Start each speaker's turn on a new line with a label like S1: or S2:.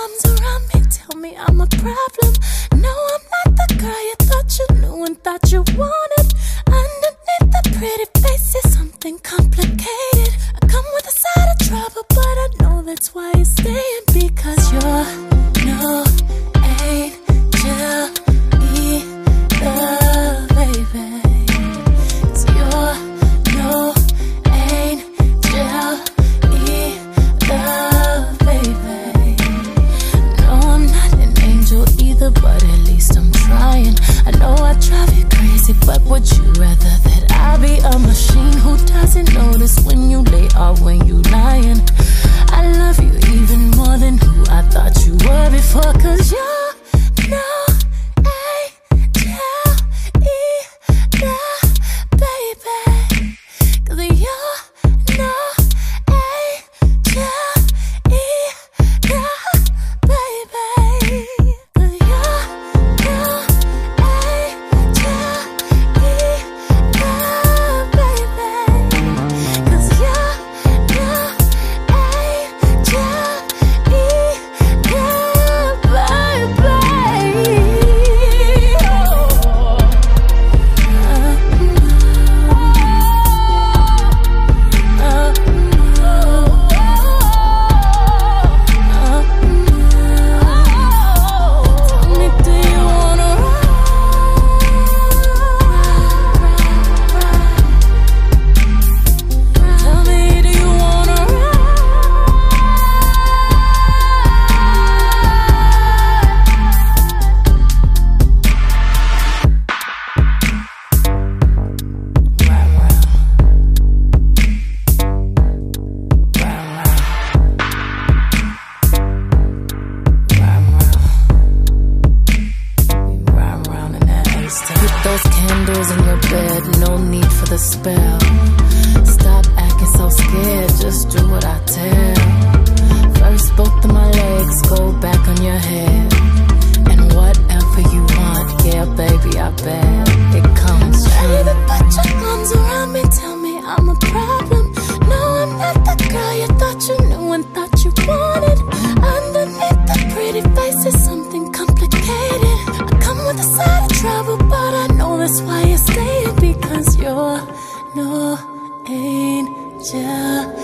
S1: arms around me, tell me I'm a problem. No, I'm not the girl you thought you knew and thought you wanted. Underneath the pretty face is something complicated. I come with a side of trouble, but I know that's why. But would you rather that I be a machine who doesn't notice when you lay or when you lying? Candles in your bed, no need for the spell. Stop no angel